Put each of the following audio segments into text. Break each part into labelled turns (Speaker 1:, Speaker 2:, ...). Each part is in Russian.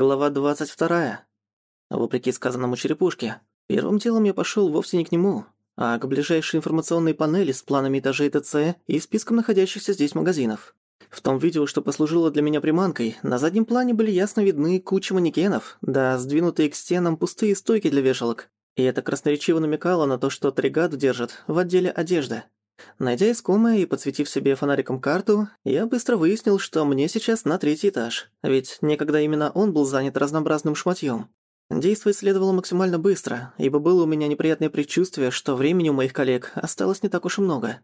Speaker 1: Глава 22. Вопреки сказанному черепушке, первым делом я пошёл вовсе не к нему, а к ближайшей информационной панели с планами этажей ТЦ и списком находящихся здесь магазинов. В том видео, что послужило для меня приманкой, на заднем плане были ясно видны куча манекенов, да сдвинутые к стенам пустые стойки для вешалок. И это красноречиво намекало на то, что Тригаду держат в отделе одежды. Найдя искомое и подсветив себе фонариком карту, я быстро выяснил, что мне сейчас на третий этаж, ведь некогда именно он был занят разнообразным шматьём. Действовать следовало максимально быстро, ибо было у меня неприятное предчувствие, что времени у моих коллег осталось не так уж и много.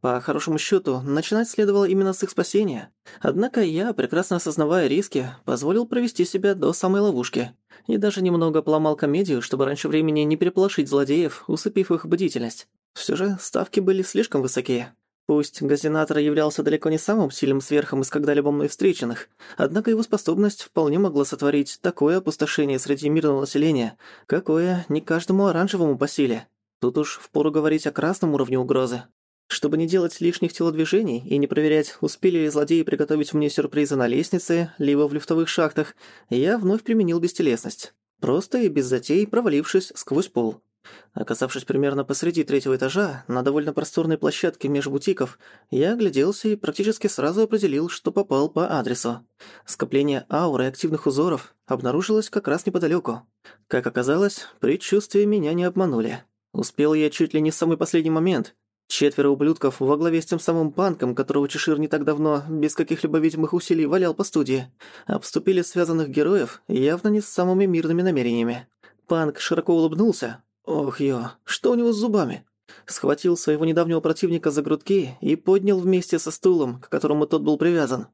Speaker 1: По хорошему счёту, начинать следовало именно с их спасения. Однако я, прекрасно осознавая риски, позволил провести себя до самой ловушки. И даже немного поломал комедию, чтобы раньше времени не переполошить злодеев, усыпив их бдительность. Всё же ставки были слишком высокие. Пусть Газинатор являлся далеко не самым сильным сверхом из когда-либо мной встреченных, однако его способность вполне могла сотворить такое опустошение среди мирного населения, какое не каждому оранжевому по силе. Тут уж впору говорить о красном уровне угрозы. Чтобы не делать лишних телодвижений и не проверять, успели ли злодеи приготовить мне сюрпризы на лестнице, либо в лифтовых шахтах, я вновь применил бестелесность. Просто и без затей провалившись сквозь пол. Оказавшись примерно посреди третьего этажа, на довольно просторной площадке меж бутиков, я огляделся и практически сразу определил, что попал по адресу. Скопление ауры активных узоров обнаружилось как раз неподалёку. Как оказалось, предчувствия меня не обманули. Успел я чуть ли не в самый последний момент. Четверо ублюдков во главе с тем самым банком, которого Чешир не так давно, без каких-либо видимых усилий, валял по студии, обступили связанных героев явно не с самыми мирными намерениями. Панк широко улыбнулся, Ох, ё, что у него с зубами? Схватил своего недавнего противника за грудки и поднял вместе со стулом, к которому тот был привязан.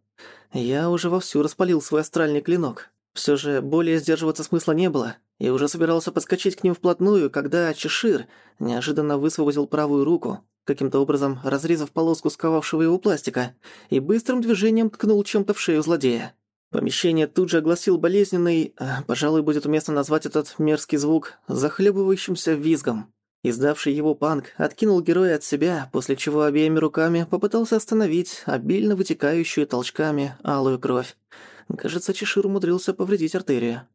Speaker 1: Я уже вовсю распалил свой астральный клинок. Всё же более сдерживаться смысла не было, и уже собирался подскочить к ним вплотную, когда Чешир неожиданно высвободил правую руку, каким-то образом разрезав полоску сковавшего его пластика, и быстрым движением ткнул чем-то в шею злодея. Помещение тут же огласил болезненный, а, пожалуй, будет уместно назвать этот мерзкий звук, захлебывающимся визгом. Издавший его панк откинул героя от себя, после чего обеими руками попытался остановить обильно вытекающую толчками алую кровь. Кажется, Чешир умудрился повредить артерию.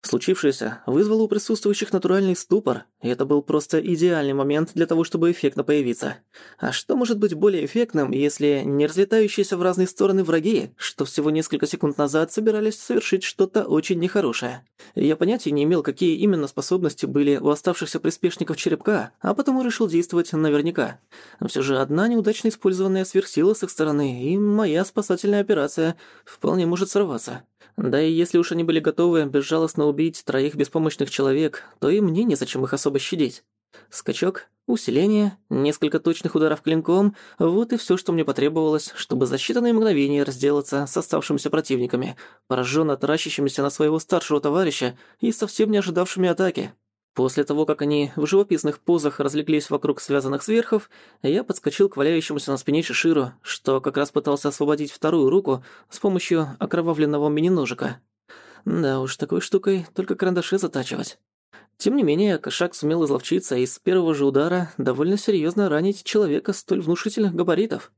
Speaker 1: Случившееся вызвало у присутствующих натуральный ступор, и это был просто идеальный момент для того, чтобы эффектно появиться. А что может быть более эффектным, если не разлетающиеся в разные стороны враги, что всего несколько секунд назад собирались совершить что-то очень нехорошее? Я понятия не имел, какие именно способности были у оставшихся приспешников черепка, а потому решил действовать наверняка. Всё же одна неудачно использованная сверхсила с их стороны, и моя спасательная операция вполне может сорваться. Да и если уж они были готовы безжалостно убить троих беспомощных человек, то и мне незачем их особо щадить. Скачок, усиление, несколько точных ударов клинком – вот и всё, что мне потребовалось, чтобы за считанные мгновения разделаться с оставшимися противниками, поражённо таращащимися на своего старшего товарища и совсем не ожидавшими атаки. После того, как они в живописных позах разлеглись вокруг связанных сверхов, я подскочил к валяющемуся на спине Шиширу, что как раз пытался освободить вторую руку с помощью окровавленного мини-ножика. Да уж, такой штукой только карандаши затачивать. Тем не менее, кошак сумел изловчиться и с первого же удара довольно серьезно ранить человека столь внушительных габаритов.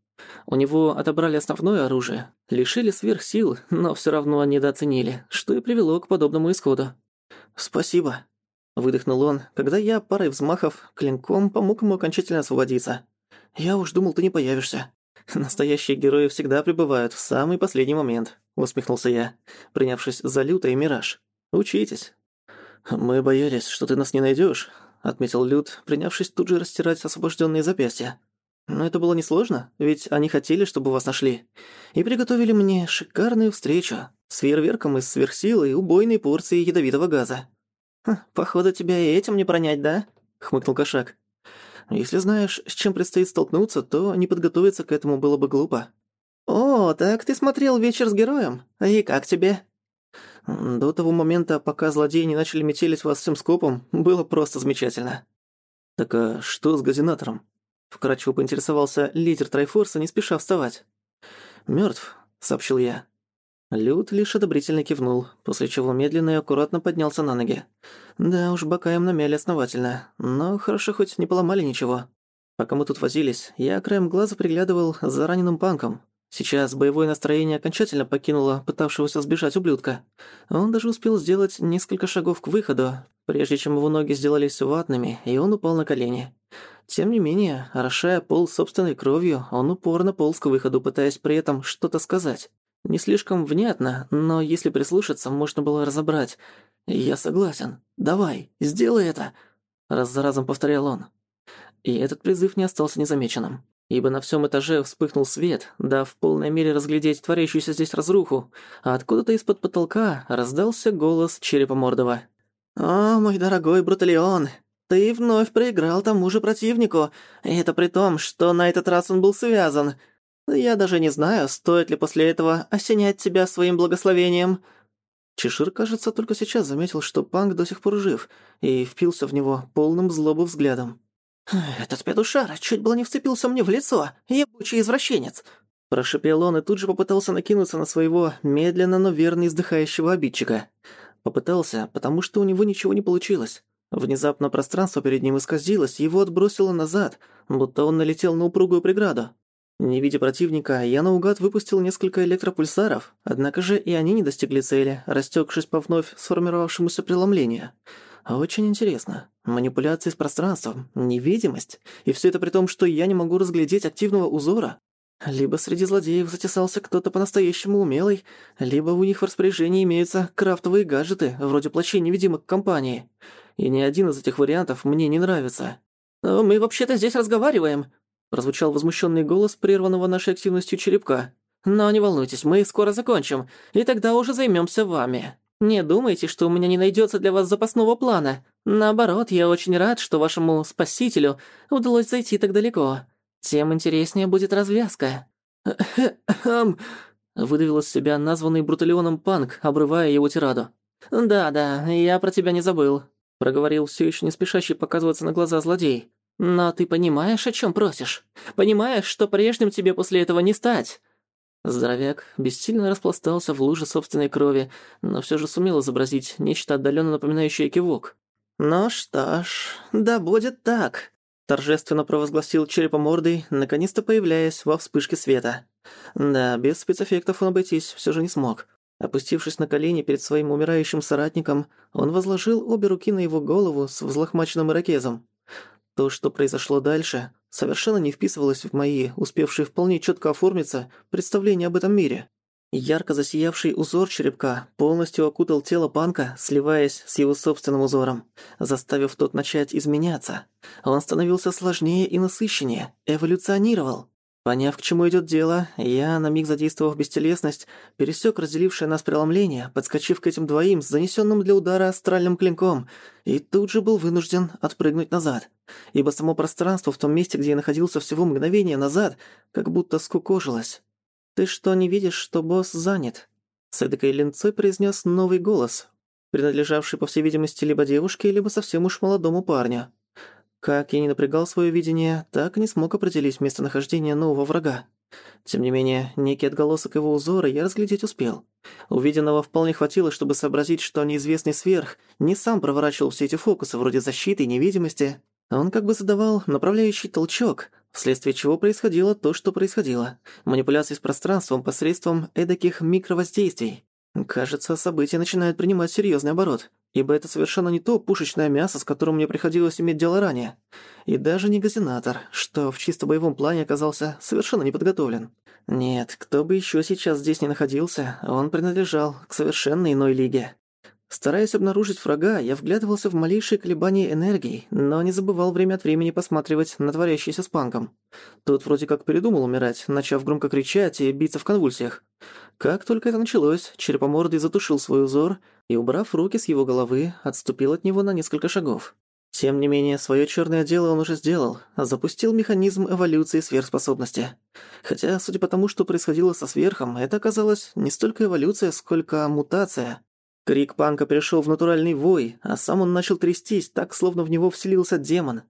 Speaker 1: У него отобрали основное оружие, лишили сверхсил, но все равно недооценили, что и привело к подобному исходу. «Спасибо», — выдохнул он, когда я парой взмахов клинком помог ему окончательно освободиться. «Я уж думал, ты не появишься». «Настоящие герои всегда прибывают в самый последний момент», — усмехнулся я, принявшись за лютый мираж. «Учитесь». «Мы боялись, что ты нас не найдёшь», — отметил Лют, принявшись тут же растирать освобождённые запястья. «Но это было несложно, ведь они хотели, чтобы вас нашли. И приготовили мне шикарную встречу с фейерверком из сверхсилы и убойной порцией ядовитого газа». «Хм, «Походу, тебя и этим не пронять, да?» — хмыкнул кошак. «Если знаешь, с чем предстоит столкнуться, то не подготовиться к этому было бы глупо». «О, так ты смотрел «Вечер с героем»? И как тебе?» До того момента, пока злодеи не начали метелить вас всем скопом, было просто замечательно. Так а что с газинатором? Вкратчиво поинтересовался лидер Трайфорса, не спеша вставать. Мёртв, сообщил я. Люд лишь одобрительно кивнул, после чего медленно и аккуратно поднялся на ноги. Да уж, бока им намяли основательно, но хорошо хоть не поломали ничего. Пока мы тут возились, я краем глаза приглядывал за раненым панком. Сейчас боевое настроение окончательно покинуло пытавшегося сбежать ублюдка. Он даже успел сделать несколько шагов к выходу, прежде чем его ноги сделались ватными, и он упал на колени. Тем не менее, орошая пол собственной кровью, он упорно полз к выходу, пытаясь при этом что-то сказать. Не слишком внятно, но если прислушаться, можно было разобрать. «Я согласен. Давай, сделай это!» Раз за разом повторял он. И этот призыв не остался незамеченным ибо на всем этаже вспыхнул свет, дав в полной мере разглядеть творящуюся здесь разруху, а откуда-то из-под потолка раздался голос Черепомордова. «О, мой дорогой Бруталион, ты вновь проиграл тому же противнику, и это при том, что на этот раз он был связан. Я даже не знаю, стоит ли после этого осенять тебя своим благословением». Чешир, кажется, только сейчас заметил, что Панк до сих пор жив, и впился в него полным злобы взглядом. «Этот петушара чуть было не вцепился мне в лицо, ебучий извращенец!» Прошипел он и тут же попытался накинуться на своего медленно, но верно издыхающего обидчика. Попытался, потому что у него ничего не получилось. Внезапно пространство перед ним исказилось, его отбросило назад, будто он налетел на упругую преграду. Не видя противника, я наугад выпустил несколько электропульсаров, однако же и они не достигли цели, растекшись по вновь сформировавшемуся преломлению. Очень интересно. Манипуляции с пространством, невидимость, и все это при том, что я не могу разглядеть активного узора. Либо среди злодеев затесался кто-то по-настоящему умелый, либо у них в распоряжении имеются крафтовые гаджеты, вроде плащей невидимых компании. И ни один из этих вариантов мне не нравится. «Мы вообще-то здесь разговариваем», — прозвучал возмущенный голос прерванного нашей активностью черепка. «Но не волнуйтесь, мы скоро закончим, и тогда уже займемся вами». Не думайте, что у меня не найдется для вас запасного плана. Наоборот, я очень рад, что вашему спасителю удалось зайти так далеко. Тем интереснее будет развязка». выдавил из себя названный Бруталионом Панк, обрывая его тираду. «Да-да, я про тебя не забыл», — проговорил все еще не спешащий показываться на глаза злодей. «Но ты понимаешь, о чем просишь? Понимаешь, что прежним тебе после этого не стать? Здоровяк бессильно распластался в луже собственной крови, но все же сумел изобразить нечто отдаленно напоминающее кивок. «Ну что ж, да будет так», — торжественно провозгласил черепомордый, наконец-то появляясь во вспышке света. Да, без спецэффектов он обойтись все же не смог. Опустившись на колени перед своим умирающим соратником, он возложил обе руки на его голову с взлохмаченным ирокезом. То, что произошло дальше, совершенно не вписывалось в мои, успевшие вполне четко оформиться, представления об этом мире. Ярко засиявший узор черепка полностью окутал тело панка, сливаясь с его собственным узором, заставив тот начать изменяться. Он становился сложнее и насыщеннее, эволюционировал. Поняв, к чему идет дело, я, на миг задействовав бестелесность, пересек разделившее нас преломление, подскочив к этим двоим с занесенным для удара астральным клинком, и тут же был вынужден отпрыгнуть назад, ибо само пространство в том месте, где я находился всего мгновение назад, как будто скукожилось. «Ты что, не видишь, что босс занят?» С эдакой линцой произнес новый голос, принадлежавший, по всей видимости, либо девушке, либо совсем уж молодому парню. Как я не напрягал свое видение, так и не смог определить местонахождение нового врага. Тем не менее, некий отголосок его узора я разглядеть успел. Увиденного вполне хватило, чтобы сообразить, что неизвестный сверх не сам проворачивал все эти фокусы вроде защиты и невидимости. Он как бы задавал направляющий толчок, вследствие чего происходило то, что происходило. Манипуляции с пространством посредством эдаких микровоздействий. Кажется, события начинают принимать серьезный оборот ибо это совершенно не то пушечное мясо, с которым мне приходилось иметь дело ранее. И даже не газинатор, что в чисто боевом плане оказался совершенно неподготовлен. Нет, кто бы еще сейчас здесь не находился, он принадлежал к совершенно иной лиге. Стараясь обнаружить врага, я вглядывался в малейшие колебания энергии, но не забывал время от времени посматривать на творящийся с панком. Тот вроде как передумал умирать, начав громко кричать и биться в конвульсиях. Как только это началось, черепомордый затушил свой узор и, убрав руки с его головы, отступил от него на несколько шагов. Тем не менее, свое черное дело он уже сделал, запустил механизм эволюции сверхспособности. Хотя, судя по тому, что происходило со сверхом, это оказалось не столько эволюция, сколько мутация. Крик панка перешел в натуральный вой, а сам он начал трястись, так, словно в него вселился демон.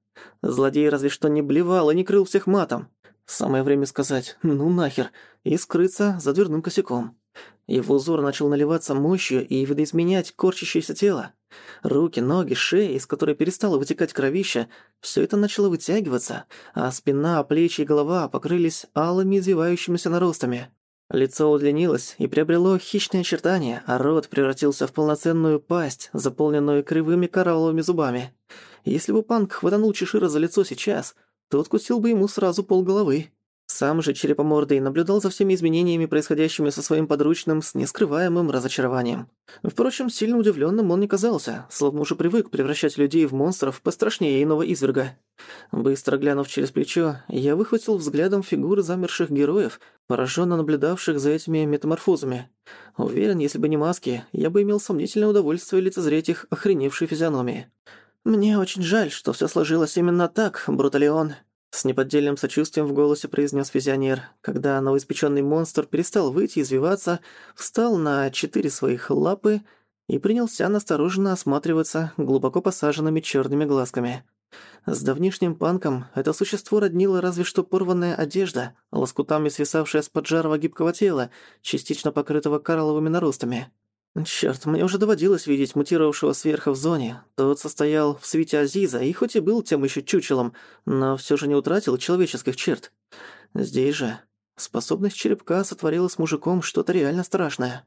Speaker 1: Злодей разве что не блевал и не крыл всех матом. Самое время сказать «ну нахер» и скрыться за дверным косяком. Его узор начал наливаться мощью и видоизменять корчащееся тело. Руки, ноги, шея, из которой перестало вытекать кровища, все это начало вытягиваться, а спина, плечи и голова покрылись алыми извивающимися наростами. Лицо удлинилось и приобрело хищные очертания, а рот превратился в полноценную пасть, заполненную кривыми коралловыми зубами. Если бы Панк хватанул Чешира за лицо сейчас, то откусил бы ему сразу полголовы. Сам же Черепомордый наблюдал за всеми изменениями, происходящими со своим подручным, с нескрываемым разочарованием. Впрочем, сильно удивленным он не казался, словно уже привык превращать людей в монстров пострашнее иного изверга. Быстро глянув через плечо, я выхватил взглядом фигуры замерших героев, пораженно наблюдавших за этими метаморфозами. Уверен, если бы не маски, я бы имел сомнительное удовольствие лицезреть их охреневшей физиономии. «Мне очень жаль, что все сложилось именно так, Бруталион», с неподдельным сочувствием в голосе произнес визионер, когда новоиспеченный монстр перестал выйти и извиваться, встал на четыре своих лапы и принялся настороженно осматриваться глубоко посаженными черными глазками. С давнишним панком это существо роднило разве что порванная одежда, лоскутами свисавшая с поджарого гибкого тела, частично покрытого коралловыми наростами. Черт, мне уже доводилось видеть мутировавшего сверху в зоне. Тот состоял в свете Азиза и хоть и был тем еще чучелом, но все же не утратил человеческих черт. Здесь же способность черепка сотворила с мужиком что-то реально страшное.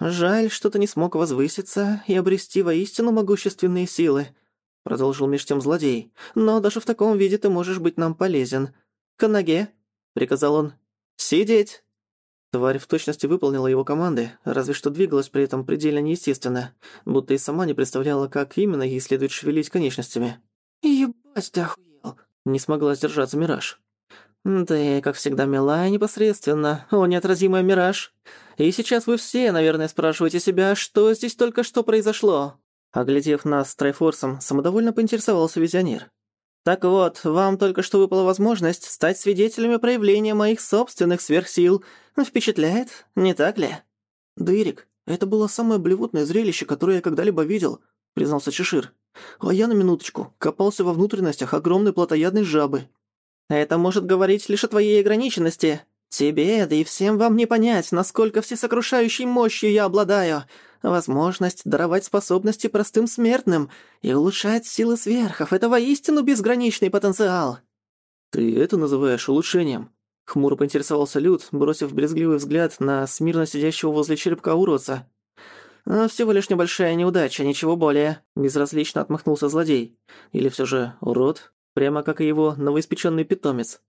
Speaker 1: «Жаль, что ты не смог возвыситься и обрести воистину могущественные силы», — продолжил меж тем злодей. «Но даже в таком виде ты можешь быть нам полезен. К ноге», — приказал он. «Сидеть!» Тварь в точности выполнила его команды, разве что двигалась при этом предельно неестественно, будто и сама не представляла, как именно ей следует шевелить конечностями. «Ебать ты охуел!» — не смогла сдержаться Мираж. «Ты, как всегда, мила и непосредственно, о неотразимый Мираж. И сейчас вы все, наверное, спрашиваете себя, что здесь только что произошло?» Оглядев нас с Трайфорсом, самодовольно поинтересовался визионер. Так вот, вам только что выпала возможность стать свидетелями проявления моих собственных сверхсил. Впечатляет, не так ли? Дырик, это было самое блевотное зрелище, которое я когда-либо видел, признался Чешир. А я на минуточку копался во внутренностях огромной плотоядной жабы. Это может говорить лишь о твоей ограниченности. Тебе, да и всем вам не понять, насколько всесокрушающей мощью я обладаю возможность даровать способности простым смертным и улучшать силы сверхов — это воистину безграничный потенциал». «Ты это называешь улучшением?» — хмуро поинтересовался Люд, бросив брезгливый взгляд на смирно сидящего возле черепка уродца. «А «Всего лишь небольшая неудача, ничего более», — безразлично отмахнулся злодей. «Или все же урод, прямо как и его новоиспеченный питомец».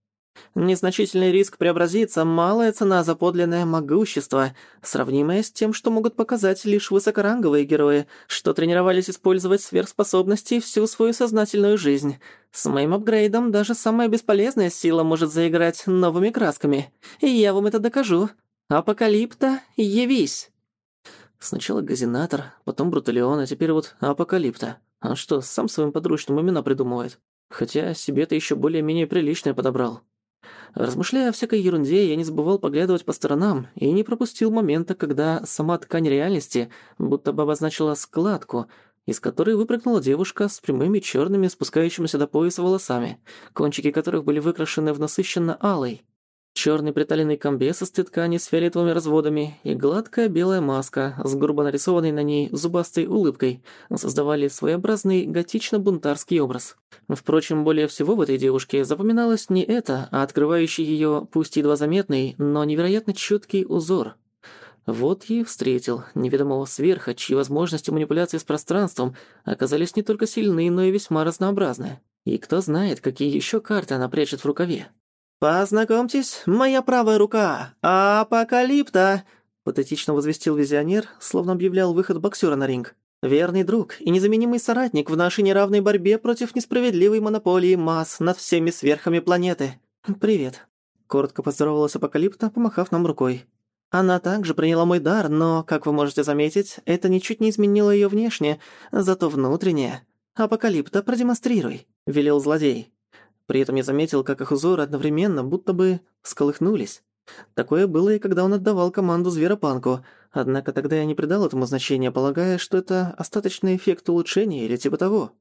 Speaker 1: Незначительный риск преобразиться – малая цена за подлинное могущество, сравнимая с тем, что могут показать лишь высокоранговые герои, что тренировались использовать сверхспособности всю свою сознательную жизнь. С моим апгрейдом даже самая бесполезная сила может заиграть новыми красками. И я вам это докажу. Апокалипта, явись! Сначала Газинатор, потом Бруталион, а теперь вот Апокалипта. Он что, сам своим подручным имена придумывает? Хотя себе-то еще более-менее приличное подобрал. Размышляя о всякой ерунде, я не забывал поглядывать по сторонам и не пропустил момента, когда сама ткань реальности будто бы обозначила складку, из которой выпрыгнула девушка с прямыми черными спускающимися до пояса волосами, кончики которых были выкрашены в насыщенно алый. Черный приталенный комбез из ткани с фиолетовыми разводами и гладкая белая маска с грубо нарисованной на ней зубастой улыбкой создавали своеобразный готично-бунтарский образ. Впрочем, более всего в этой девушке запоминалось не это, а открывающий ее, пусть едва заметный, но невероятно четкий узор. Вот и встретил неведомого сверха, чьи возможности манипуляции с пространством оказались не только сильны, но и весьма разнообразны. И кто знает, какие еще карты она прячет в рукаве. «Познакомьтесь, моя правая рука, Апокалипта!» Патетично возвестил визионер, словно объявлял выход боксера на ринг. «Верный друг и незаменимый соратник в нашей неравной борьбе против несправедливой монополии масс над всеми сверхами планеты. Привет!» Коротко поздоровалась Апокалипта, помахав нам рукой. Она также приняла мой дар, но, как вы можете заметить, это ничуть не изменило её внешне, зато внутреннее. «Апокалипта, продемонстрируй», — велел злодей. При этом я заметил, как их узоры одновременно будто бы сколыхнулись. Такое было и когда он отдавал команду Зверопанку, однако тогда я не придал этому значения, полагая, что это остаточный эффект улучшения или типа того.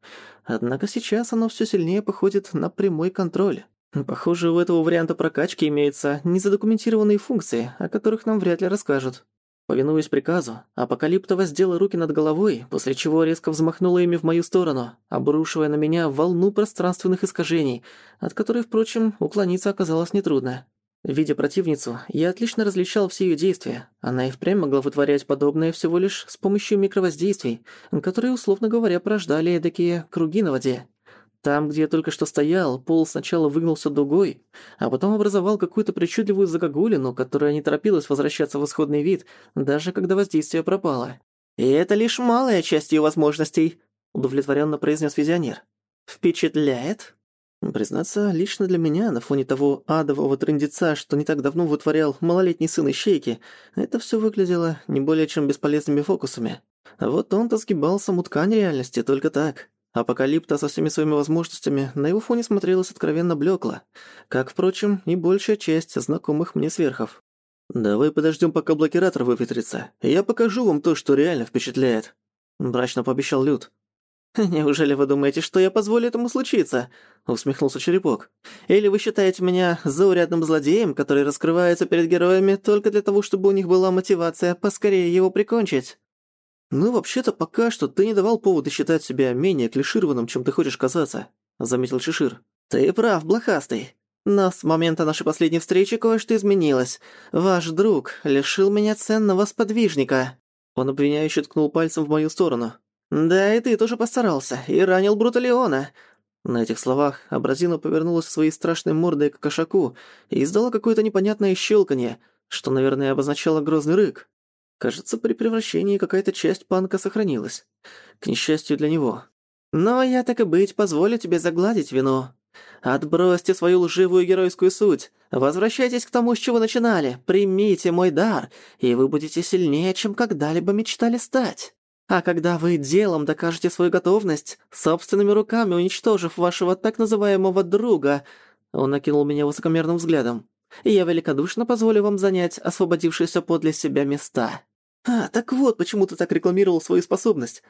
Speaker 1: Однако сейчас оно всё сильнее походит на прямой контроль. Похоже, у этого варианта прокачки имеются незадокументированные функции, о которых нам вряд ли расскажут. Повинуясь приказу, Апокалипта воздела руки над головой, после чего резко взмахнула ими в мою сторону, обрушивая на меня волну пространственных искажений, от которой, впрочем, уклониться оказалось нетрудно. Видя противницу, я отлично различал все её действия. Она и впрямь могла вытворять подобное всего лишь с помощью микровоздействий, которые, условно говоря, порождали такие круги на воде. Там, где я только что стоял, пол сначала выгнулся дугой, а потом образовал какую-то причудливую загогулину, которая не торопилась возвращаться в исходный вид, даже когда воздействие пропало. «И это лишь малая часть её возможностей», — удовлетворённо произнес визионер. «Впечатляет?» Признаться, лично для меня, на фоне того адового трындеца, что не так давно вытворял малолетний сын Ищейки, это всё выглядело не более чем бесполезными фокусами. Вот он-то сгибал саму ткань реальности только так. Апокалипта со всеми своими возможностями на его фоне смотрелась откровенно блёкло, как, впрочем, и большая часть знакомых мне сверхов. «Давай подождём, пока блокиратор выветрится, я покажу вам то, что реально впечатляет», — мрачно пообещал Люд. «Неужели вы думаете, что я позволю этому случиться?» — усмехнулся Черепок. «Или вы считаете меня заурядным злодеем, который раскрывается перед героями только для того, чтобы у них была мотивация поскорее его прикончить?» «Ну, вообще-то, пока что ты не давал повода считать себя менее клишированным, чем ты хочешь казаться», — заметил Чешир. «Ты прав, блохастый. Но с момента нашей последней встречи кое-что изменилось. Ваш друг лишил меня ценного сподвижника». Он обвиняюще ткнул пальцем в мою сторону. «Да, и ты тоже постарался, и ранил Бруталиона». На этих словах Абразина повернулась своей страшной мордой к кошаку и издала какое-то непонятное щелканье, что, наверное, обозначало грозный рык. Кажется, при превращении какая-то часть панка сохранилась. К несчастью для него. «Но я, так и быть, позволю тебе загладить вину. Отбросьте свою лживую геройскую суть. Возвращайтесь к тому, с чего начинали. Примите мой дар, и вы будете сильнее, чем когда-либо мечтали стать». А когда вы делом докажете свою готовность, собственными руками уничтожив вашего так называемого друга, он накинул меня высокомерным взглядом, я великодушно позволю вам занять освободившиеся подле себя места. А, так вот, почему ты так рекламировал свою способность.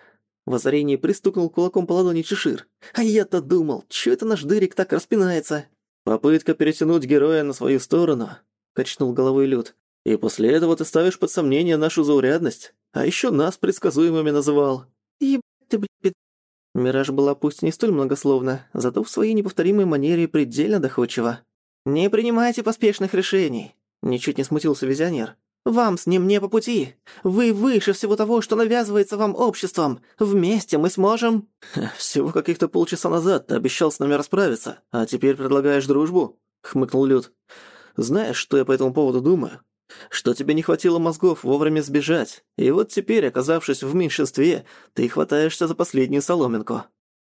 Speaker 1: В озарении пристукнул кулаком по ладони Чешир. А я-то думал, чё это наш дырик так распинается? Попытка перетянуть героя на свою сторону, качнул головой Люд. И после этого ты ставишь под сомнение нашу заурядность. А еще нас предсказуемыми называл. Ебать ты, блядь. Мираж была пусть не столь многословна, зато в своей неповторимой манере предельно доходчива. «Не принимайте поспешных решений», — ничуть не смутился визионер. «Вам с ним не по пути. Вы выше всего того, что навязывается вам обществом. Вместе мы сможем...» «Всего каких-то полчаса назад ты обещал с нами расправиться, а теперь предлагаешь дружбу?» — хмыкнул Люд. «Знаешь, что я по этому поводу думаю? что тебе не хватило мозгов вовремя сбежать, и вот теперь, оказавшись в меньшинстве, ты хватаешься за последнюю соломинку».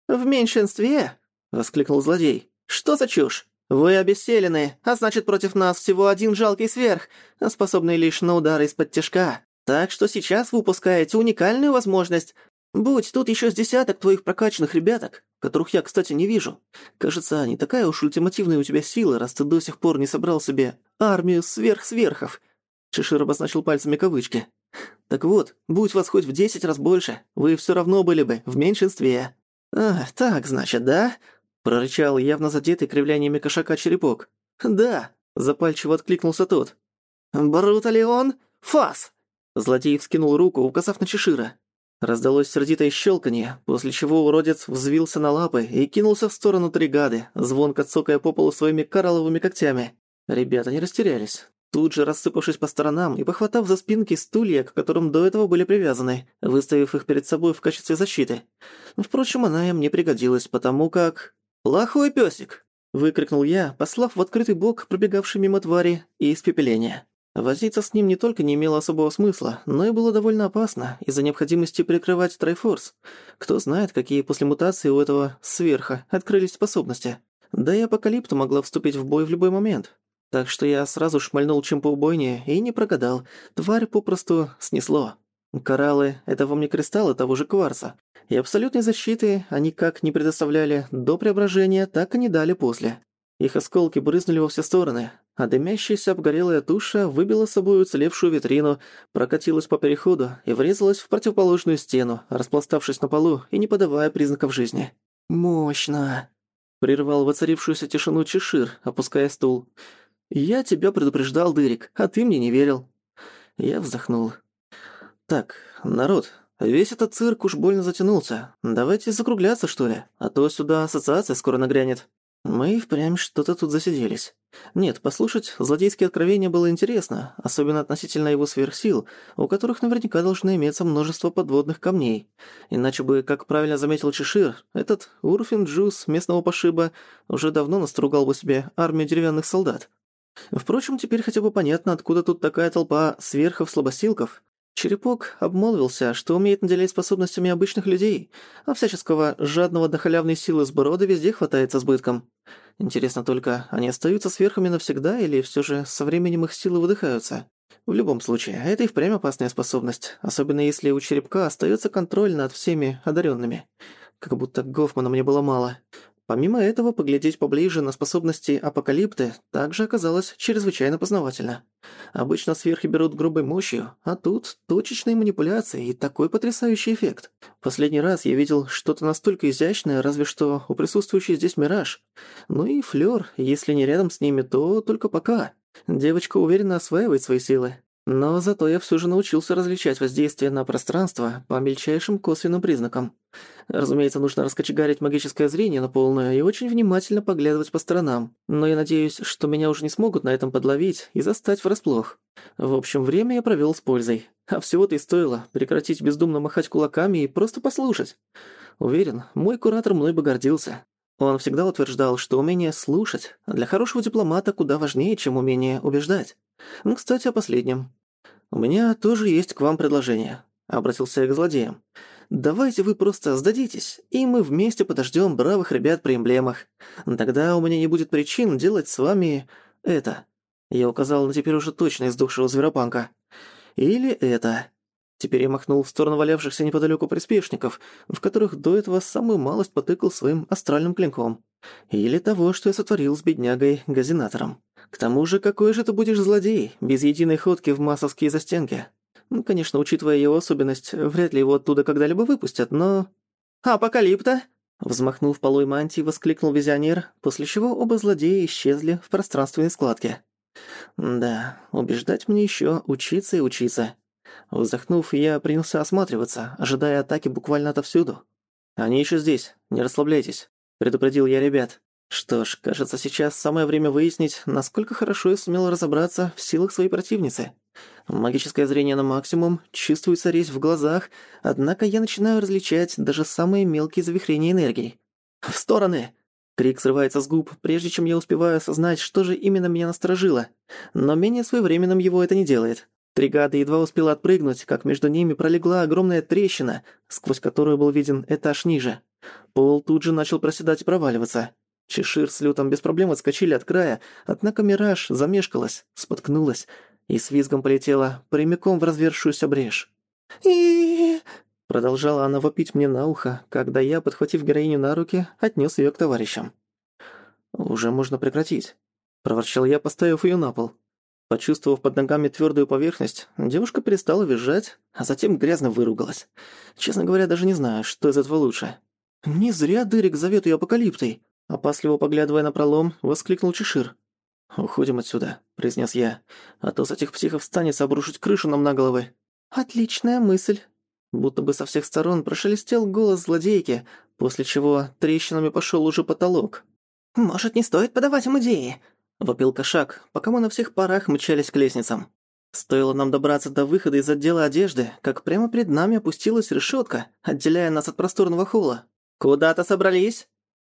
Speaker 1: «В меньшинстве?» — воскликнул злодей. «Что за чушь? Вы обессилены, а значит, против нас всего один жалкий сверх, способный лишь на удары из-под тяжка. Так что сейчас вы упускаете уникальную возможность. Будь тут еще с десяток твоих прокачанных ребяток, которых я, кстати, не вижу. Кажется, не такая уж ультимативная у тебя сила, раз ты до сих пор не собрал себе армию сверх-сверхов. Чешир обозначил пальцами кавычки. «Так вот, будь вас хоть в десять раз больше, вы все равно были бы в меньшинстве». «А, так, значит, да?» — прорычал явно задетый кривляниями кошака черепок. «Да», — запальчиво откликнулся тот. «Бруталион? Фас!» Злодей вскинул руку, указав на Чешира. Раздалось сердитое щелканье, после чего уродец взвился на лапы и кинулся в сторону тригады, звонко цокая по полу своими коралловыми когтями. Ребята не растерялись. Тут же рассыпавшись по сторонам и похватав за спинки стулья, к которым до этого были привязаны, выставив их перед собой в качестве защиты. Впрочем, она им не пригодилась, потому как... «Плохой пёсик!» — выкрикнул я, послав в открытый бок пробегавший мимо твари и испепеления. Возиться с ним не только не имело особого смысла, но и было довольно опасно из-за необходимости прикрывать Трайфорс. Кто знает, какие после мутации у этого сверха открылись способности. Да и Апокалипта могла вступить в бой в любой момент. Так что я сразу шмальнул чем поубойнее и не прогадал. Тварь попросту снесло. Кораллы — это во мне кристаллы того же кварца. И абсолютной защиты они как не предоставляли до преображения, так и не дали после. Их осколки брызнули во все стороны, а дымящаяся обгорелая туша выбила с собой уцелевшую витрину, прокатилась по переходу и врезалась в противоположную стену, распластавшись на полу и не подавая признаков жизни. «Мощно!» — прервал воцарившуюся тишину Чешир, опуская стул. «Я тебя предупреждал, Дырик, а ты мне не верил». Я вздохнул. «Так, народ, весь этот цирк уж больно затянулся. Давайте закругляться, что ли, а то сюда ассоциация скоро нагрянет». Мы впрямь что-то тут засиделись. Нет, послушать злодейские откровения было интересно, особенно относительно его сверхсил, у которых наверняка должно иметься множество подводных камней. Иначе бы, как правильно заметил Чешир, этот Урфин Джус местного пошиба уже давно настругал бы себе армию деревянных солдат. Впрочем, теперь хотя бы понятно, откуда тут такая толпа сверхов-слабосилков. Черепок обмолвился, что умеет наделять способностями обычных людей, а всяческого жадного до халявной силы сброда везде хватает с избытком. Интересно только, они остаются сверхами навсегда или все же со временем их силы выдыхаются? В любом случае, это и впрямь опасная способность, особенно если у черепка остается контроль над всеми одаренными. Как будто Гофмана мне было мало. Помимо этого, поглядеть поближе на способности апокалипты также оказалось чрезвычайно познавательно. Обычно сверхи берут грубой мощью, а тут точечные манипуляции и такой потрясающий эффект. Последний раз я видел что-то настолько изящное, разве что у присутствующей здесь мираж. Ну и флёр, если не рядом с ними, то только пока. Девочка уверенно осваивает свои силы. Но зато я все же научился различать воздействие на пространство по мельчайшим косвенным признакам. Разумеется, нужно раскочегарить магическое зрение на полную и очень внимательно поглядывать по сторонам. Но я надеюсь, что меня уже не смогут на этом подловить и застать врасплох. В общем, время я провёл с пользой. А всего-то и стоило прекратить бездумно махать кулаками и просто послушать. Уверен, мой куратор мной бы гордился. Он всегда утверждал, что умение слушать для хорошего дипломата куда важнее, чем умение убеждать. Ну, кстати, о последнем. «У меня тоже есть к вам предложение», — обратился я к злодеям. «Давайте вы просто сдадитесь, и мы вместе подождем бравых ребят при эмблемах. Тогда у меня не будет причин делать с вами это». Я указал на теперь уже точно издохшего зверопанка. «Или это». Теперь я махнул в сторону валявшихся неподалеку приспешников, в которых до этого самую малость потыкал своим астральным клинком. Или того, что я сотворил с беднягой-газинатором. К тому же, какой же ты будешь злодей, без единой ходки в массовские застенки? Ну, конечно, учитывая его особенность, вряд ли его оттуда когда-либо выпустят, но... «Апокалипта!» Взмахнув полой мантии, воскликнул визионер, после чего оба злодея исчезли в пространственной складке. «Да, убеждать мне еще учиться и учиться». Вздохнув, я принялся осматриваться, ожидая атаки буквально отовсюду. «Они еще здесь, не расслабляйтесь», — предупредил я ребят. Что ж, кажется, сейчас самое время выяснить, насколько хорошо я сумел разобраться в силах своей противницы. Магическое зрение на максимум, чувствуется резь в глазах, однако я начинаю различать даже самые мелкие завихрения энергии. «В стороны!» Крик срывается с губ, прежде чем я успеваю осознать, что же именно меня насторожило. Но менее своевременным его это не делает. Тригада едва успела отпрыгнуть, как между ними пролегла огромная трещина, сквозь которую был виден этаж ниже. Пол тут же начал проседать и проваливаться. Чешир с Лютом без проблем отскочили от края, однако Мираж замешкалась, споткнулась и с визгом полетела прямиком в развершуюся брешь. и Продолжала она вопить мне на ухо, когда я, подхватив героиню на руки, отнес ее к товарищам. «Уже можно прекратить», — проворчал я, поставив ее на пол. Почувствовав под ногами твердую поверхность, девушка перестала визжать, а затем грязно выругалась. Честно говоря, даже не знаю, что из этого лучше. «Не зря Дырик зовет ее апокалиптой», Опасливо поглядывая на пролом, воскликнул Чешир. «Уходим отсюда», — произнес я. «А то с этих психов станется обрушить крышу нам на головы». «Отличная мысль». Будто бы со всех сторон прошелестел голос злодейки, после чего трещинами пошел уже потолок. «Может, не стоит подавать им идеи?» — вопил кошак, пока мы на всех парах мчались к лестницам. Стоило нам добраться до выхода из отдела одежды, как прямо перед нами опустилась решетка, отделяя нас от просторного холла. «Куда-то собрались?»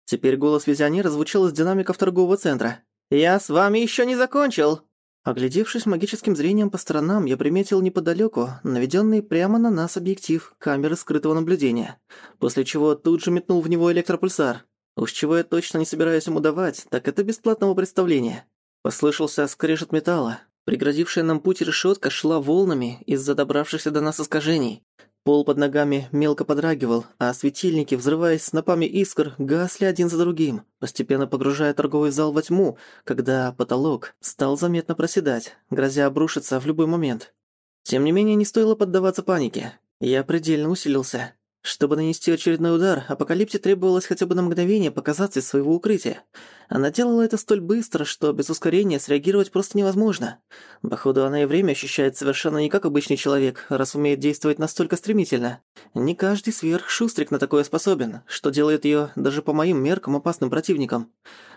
Speaker 1: Теперь голос визионера звучал из динамиков торгового центра. «Я с вами еще не закончил!» Оглядевшись магическим зрением по сторонам, я приметил неподалеку наведенный прямо на нас объектив камеры скрытого наблюдения, после чего тут же метнул в него электропульсар. Уж чего я точно не собираюсь ему давать, так это бесплатного представления. Послышался скрежет металла. Преградившая нам путь решетка шла волнами из-за добравшихся до нас искажений. Пол под ногами мелко подрагивал, а светильники, взрываясь снопами искр, гасли один за другим, постепенно погружая торговый зал во тьму, когда потолок стал заметно проседать, грозя обрушиться в любой момент. Тем не менее, не стоило поддаваться панике. Я предельно усилился. Чтобы нанести очередной удар, Апокалипте требовалось хотя бы на мгновение показаться из своего укрытия. Она делала это столь быстро, что без ускорения среагировать просто невозможно. Походу, она и время ощущает совершенно не как обычный человек, раз умеет действовать настолько стремительно. Не каждый сверхшустрик на такое способен, что делает её даже по моим меркам опасным противником.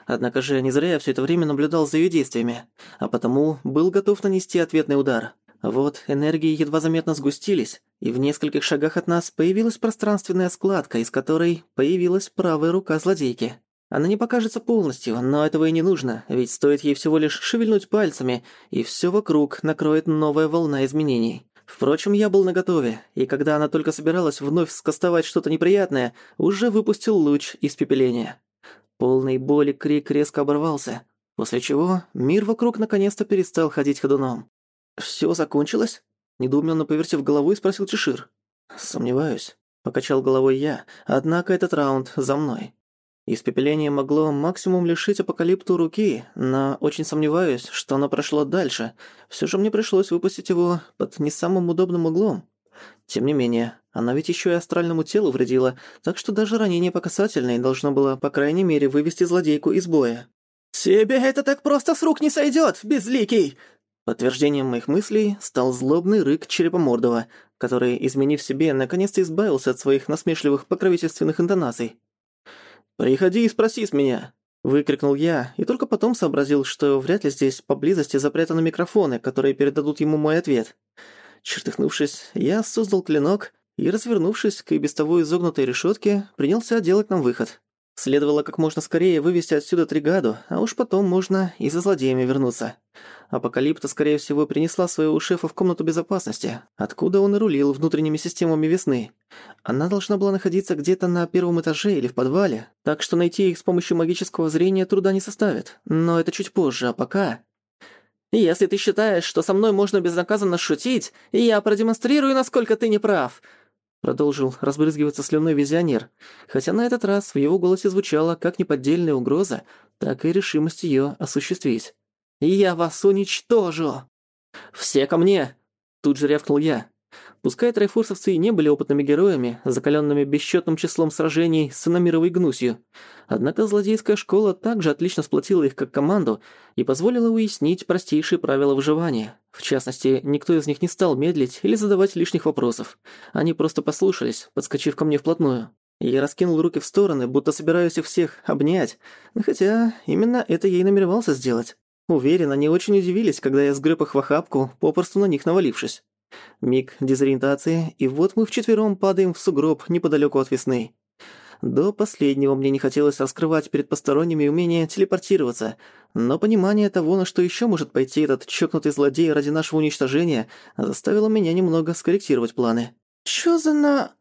Speaker 1: Однако же не зря я всё это время наблюдал за её действиями, а потому был готов нанести ответный удар. Вот энергии едва заметно сгустились, и в нескольких шагах от нас появилась пространственная складка, из которой появилась правая рука злодейки. Она не покажется полностью, но этого и не нужно, ведь стоит ей всего лишь шевельнуть пальцами, и всё вокруг накроет новая волна изменений. Впрочем, я был наготове, и когда она только собиралась вновь скостовать что-то неприятное, уже выпустил луч испепеления. Полный боли крик резко оборвался, после чего мир вокруг наконец-то перестал ходить ходуном. «Всё закончилось?» Недоуменно повертев головой, спросил Чешир. «Сомневаюсь», — покачал головой я, однако этот раунд за мной. Испепеление могло максимум лишить апокалипту руки, но очень сомневаюсь, что оно прошло дальше. Всё же мне пришлось выпустить его под не самым удобным углом. Тем не менее, она ведь ещё и астральному телу вредила, так что даже ранение по касательной должно было, по крайней мере, вывести злодейку из боя. «Тебе это так просто с рук не сойдёт, безликий!» Подтверждением моих мыслей стал злобный рык Черепомордова, который, изменив себе, наконец-то избавился от своих насмешливых покровительственных интонаций. «Приходи и спроси с меня!» – выкрикнул я, и только потом сообразил, что вряд ли здесь поблизости запрятаны микрофоны, которые передадут ему мой ответ. Чертыхнувшись, я создал клинок и, развернувшись к и без того изогнутой решетке, принялся делать нам выход. Следовало как можно скорее вывести отсюда тригаду, а уж потом можно и за злодеями вернуться. Апокалипта, скорее всего, принесла своего шефа в комнату безопасности, откуда он и рулил внутренними системами весны. Она должна была находиться где-то на первом этаже или в подвале, так что найти их с помощью магического зрения труда не составит. Но это чуть позже, а пока... «Если ты считаешь, что со мной можно безнаказанно шутить, я продемонстрирую, насколько ты не прав», Продолжил разбрызгиваться слюной визионер, хотя на этот раз в его голосе звучала как неподдельная угроза, так и решимость её осуществить. «Я вас уничтожу!» «Все ко мне!» Тут же рявкнул я. Пускай трайфорсовцы и не были опытными героями, закаленными бесчетным числом сражений с иномировой гнусью, однако злодейская школа также отлично сплотила их как команду и позволила уяснить простейшие правила выживания. В частности, никто из них не стал медлить или задавать лишних вопросов. Они просто послушались, подскочив ко мне вплотную. Я раскинул руки в стороны, будто собираюсь их всех обнять, хотя именно это я и намеревался сделать. Уверен, они очень удивились, когда я сгреб их в охапку, попросту на них навалившись. Миг дезориентации, и вот мы вчетвером падаем в сугроб неподалеку от весны. До последнего мне не хотелось раскрывать перед посторонними умение телепортироваться, но понимание того, на что еще может пойти этот чокнутый злодей ради нашего уничтожения, заставило меня немного скорректировать планы. «Чё за на...»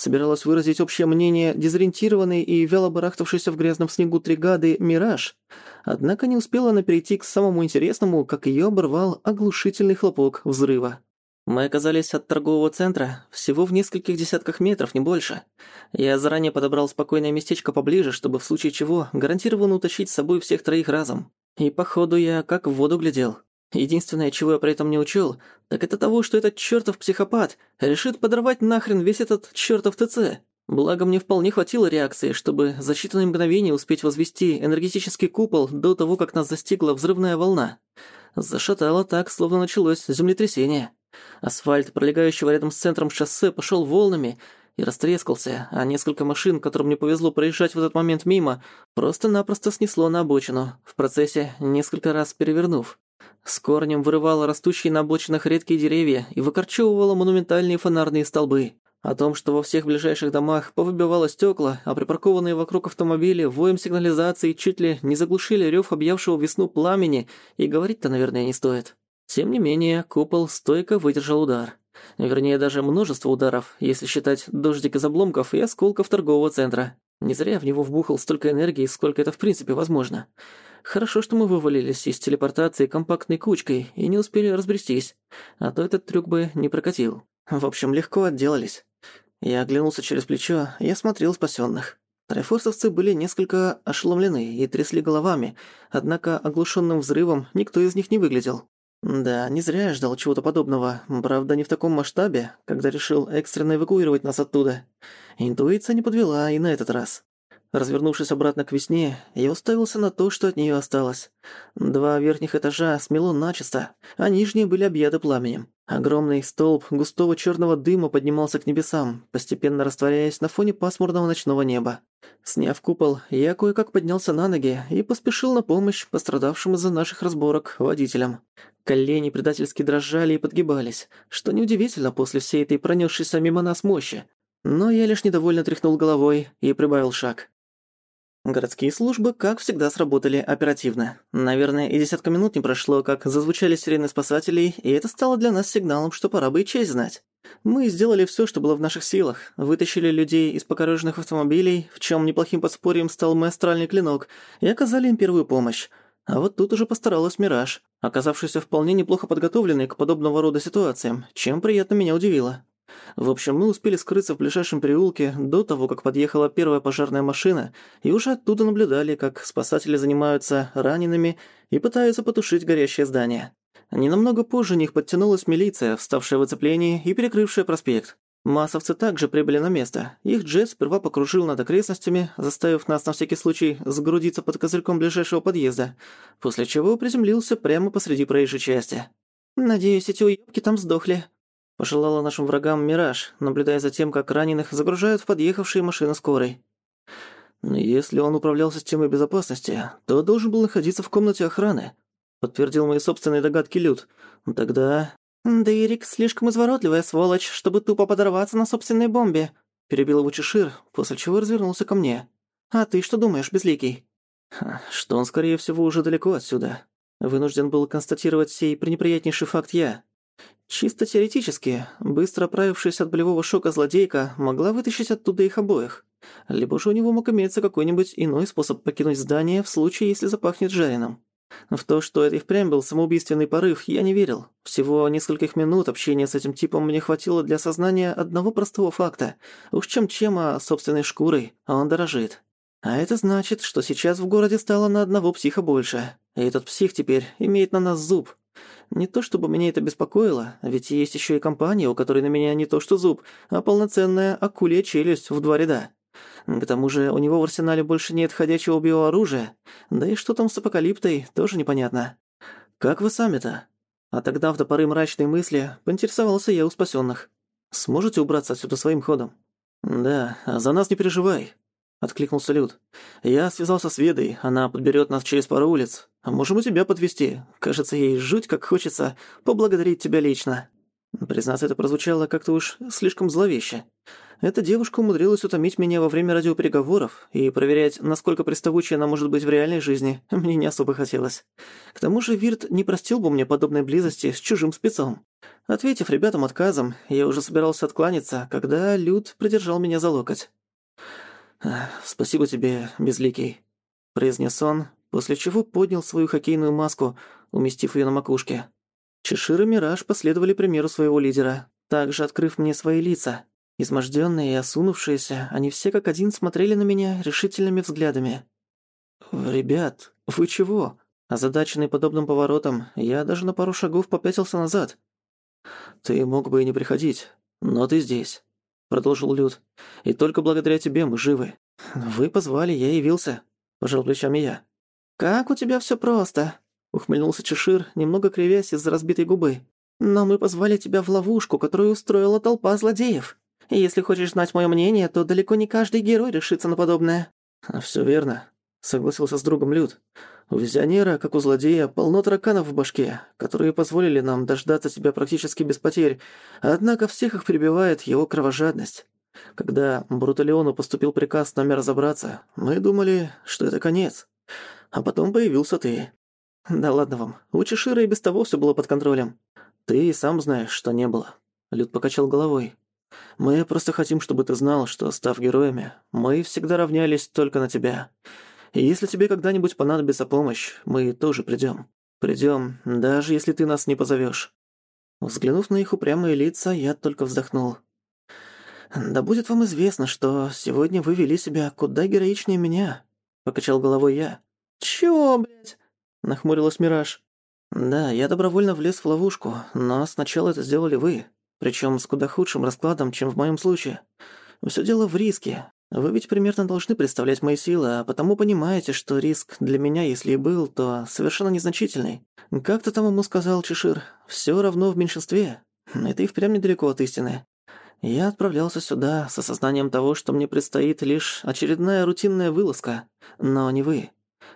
Speaker 1: Собиралась выразить общее мнение дезориентированный и вяло барахтавшийся в грязном снегу тригады «Мираж», однако не успела она перейти к самому интересному, как её оборвал оглушительный хлопок взрыва. Мы оказались от торгового центра всего в нескольких десятках метров, не больше. Я заранее подобрал спокойное местечко поближе, чтобы в случае чего гарантированно утащить с собой всех троих разом. И походу я как в воду глядел. Единственное, чего я при этом не учел, так это того, что этот чертов психопат решит подорвать нахрен весь этот чертов ТЦ. Благо, мне вполне хватило реакции, чтобы за считанные мгновения успеть возвести энергетический купол до того, как нас застигла взрывная волна. Зашатало так, словно началось землетрясение. Асфальт, пролегающего рядом с центром шоссе, пошел волнами и растрескался, а несколько машин, которым мне повезло проезжать в этот момент мимо, просто-напросто снесло на обочину, в процессе несколько раз перевернув. С корнем вырывало растущие на обочинах редкие деревья и выкорчевывало монументальные фонарные столбы. О том, что во всех ближайших домах повыбивало стекла, а припаркованные вокруг автомобили воем сигнализации чуть ли не заглушили рев объявшего весну пламени, и говорить-то, наверное, не стоит. Тем не менее, купол стойко выдержал удар. Вернее, даже множество ударов, если считать дождик из обломков и осколков торгового центра. Не зря в него вбухал столько энергии, сколько это в принципе возможно. Хорошо, что мы вывалились из телепортации компактной кучкой и не успели разбрестись, а то этот трюк бы не прокатил. В общем, легко отделались. Я оглянулся через плечо и осмотрел спасенных. Трайфорсовцы были несколько ошеломлены и трясли головами, однако оглушенным взрывом никто из них не выглядел. Да, не зря я ждал чего-то подобного. Правда, не в таком масштабе, когда решил экстренно эвакуировать нас оттуда. Интуиция не подвела и на этот раз. Развернувшись обратно к весне, я уставился на то, что от неё осталось. Два верхних этажа смело начисто, а нижние были объяты пламенем. Огромный столб густого чёрного дыма поднимался к небесам, постепенно растворяясь на фоне пасмурного ночного неба. Сняв купол, я кое-как поднялся на ноги и поспешил на помощь пострадавшим из-за наших разборок водителям. Колени предательски дрожали и подгибались, что неудивительно после всей этой пронёсшейся мимо нас мощи. Но я лишь недовольно тряхнул головой и прибавил шаг. Городские службы, как всегда, сработали оперативно. Наверное, и десятка минут не прошло, как зазвучали сирены спасателей, и это стало для нас сигналом, что пора бы и честь знать. Мы сделали всё, что было в наших силах. Вытащили людей из покорёженных автомобилей, в чём неплохим подспорьем стал мой астральный клинок, и оказали им первую помощь. А вот тут уже постаралась Мираж, оказавшийся вполне неплохо подготовленной к подобного рода ситуациям, чем приятно меня удивило. В общем, мы успели скрыться в ближайшем переулке до того, как подъехала первая пожарная машина, и уже оттуда наблюдали, как спасатели занимаются ранеными и пытаются потушить горящее здание. Ненамного позже них подтянулась милиция, вставшая в оцеплении и перекрывшая проспект. Массовцы также прибыли на место. Их джет сперва покружил над окрестностями, заставив нас на всякий случай сгрудиться под козырьком ближайшего подъезда, после чего приземлился прямо посреди проезжей части. «Надеюсь, эти уёбки там сдохли», Пожелала нашим врагам Мираж, наблюдая за тем, как раненых загружают в подъехавшие машины скорой. «Если он управлял системой безопасности, то должен был находиться в комнате охраны», подтвердил мои собственные догадки Люд. «Тогда...» «Да Эрик слишком изворотливая сволочь, чтобы тупо подорваться на собственной бомбе», перебил его Чешир, после чего развернулся ко мне. «А ты что думаешь, Безликий?» «Что он, скорее всего, уже далеко отсюда. Вынужден был констатировать сей пренеприятнейший факт я. Чисто теоретически, быстро оправившись от болевого шока злодейка могла вытащить оттуда их обоих. Либо же у него мог иметься какой-нибудь иной способ покинуть здание в случае, если запахнет жареным. В то, что это и впрямь был самоубийственный порыв, я не верил. Всего нескольких минут общения с этим типом мне хватило для осознания одного простого факта. Уж чем-чем, а собственной шкурой, он дорожит. А это значит, что сейчас в городе стало на одного психа больше. И этот псих теперь имеет на нас зуб. Не то чтобы меня это беспокоило, ведь есть еще и компания, у которой на меня не то что зуб, а полноценная акулья челюсть в два ряда. К тому же у него в арсенале больше нет ходячего биооружия, да и что там с апокалиптой, тоже непонятно. Как вы сами-то? А тогда в до мрачной мысли поинтересовался я у спасенных. Сможете убраться отсюда своим ходом? Да, а за нас не переживай. — откликнулся Люд. «Я связался с Ведой, она подберет нас через пару улиц. А можем и тебя подвести. Кажется, ей жуть как хочется поблагодарить тебя лично». Признаться, это прозвучало как-то уж слишком зловеще. Эта девушка умудрилась утомить меня во время радиопереговоров, и проверять, насколько приставучей она может быть в реальной жизни, мне не особо хотелось. К тому же Вирт не простил бы мне подобной близости с чужим спецом. Ответив ребятам отказом, я уже собирался откланяться, когда Люд придержал меня за локоть. «Спасибо тебе, Безликий», — произнес он, после чего поднял свою хоккейную маску, уместив её на макушке. Чешир и Мираж последовали примеру своего лидера, также открыв мне свои лица. Измождённые и осунувшиеся, они все как один смотрели на меня решительными взглядами. «Ребят, вы чего?» Озадаченный подобным поворотом, я даже на пару шагов попятился назад. «Ты мог бы и не приходить, но ты здесь продолжил Люд. «И только благодаря тебе мы живы. Вы позвали, я явился», – пожал плечами я. «Как у тебя всё просто», – ухмыльнулся Чешир, немного кривясь из-за разбитой губы. «Но мы позвали тебя в ловушку, которую устроила толпа злодеев. И если хочешь знать моё мнение, то далеко не каждый герой решится на подобное». «Всё верно», — согласился с другом Люд. «У визионера, как у злодея, полно тараканов в башке, которые позволили нам дождаться тебя практически без потерь, однако всех их прибивает его кровожадность. Когда Бруталиону поступил приказ с нами разобраться, мы думали, что это конец. А потом появился ты. Да ладно вам, у Чешира и без того всё было под контролем. Ты и сам знаешь, что не было». Люд покачал головой. «Мы просто хотим, чтобы ты знал, что, став героями, мы всегда равнялись только на тебя». И если тебе когда-нибудь понадобится помощь, мы тоже придём. Придём, даже если ты нас не позовёшь». Взглянув на их упрямые лица, я только вздохнул. «Да будет вам известно, что сегодня вы вели себя куда героичнее меня», — покачал головой я. «Чего, блядь?» — нахмурилась Мираж. «Да, я добровольно влез в ловушку, но сначала это сделали вы, причём с куда худшим раскладом, чем в моём случае. Всё дело в риске. Вы ведь примерно должны представлять мои силы, а потому понимаете, что риск для меня, если и был, то совершенно незначительный. Как ты там ему сказал, Чешир, всё равно в меньшинстве. Это и впрямь недалеко от истины. Я отправлялся сюда с осознанием того, что мне предстоит лишь очередная рутинная вылазка. Но не вы.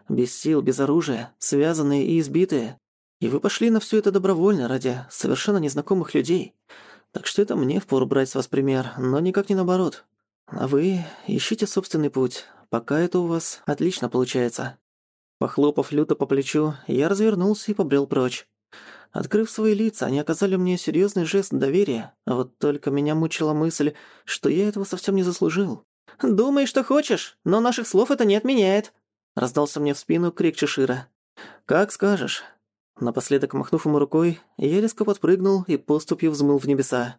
Speaker 1: Без сил, без оружия, связанные и избитые. И вы пошли на всё это добровольно ради совершенно незнакомых людей. Так что это мне впору брать с вас пример, но никак не наоборот. А вы ищите собственный путь, пока это у вас отлично получается». Похлопав люто по плечу, я развернулся и побрел прочь. Открыв свои лица, они оказали мне серьезный жест доверия, а вот только меня мучила мысль, что я этого совсем не заслужил. «Думай, что хочешь, но наших слов это не отменяет», — раздался мне в спину крик Чешира. «Как скажешь». Напоследок махнув ему рукой, я резко подпрыгнул и поступью взмыл в небеса.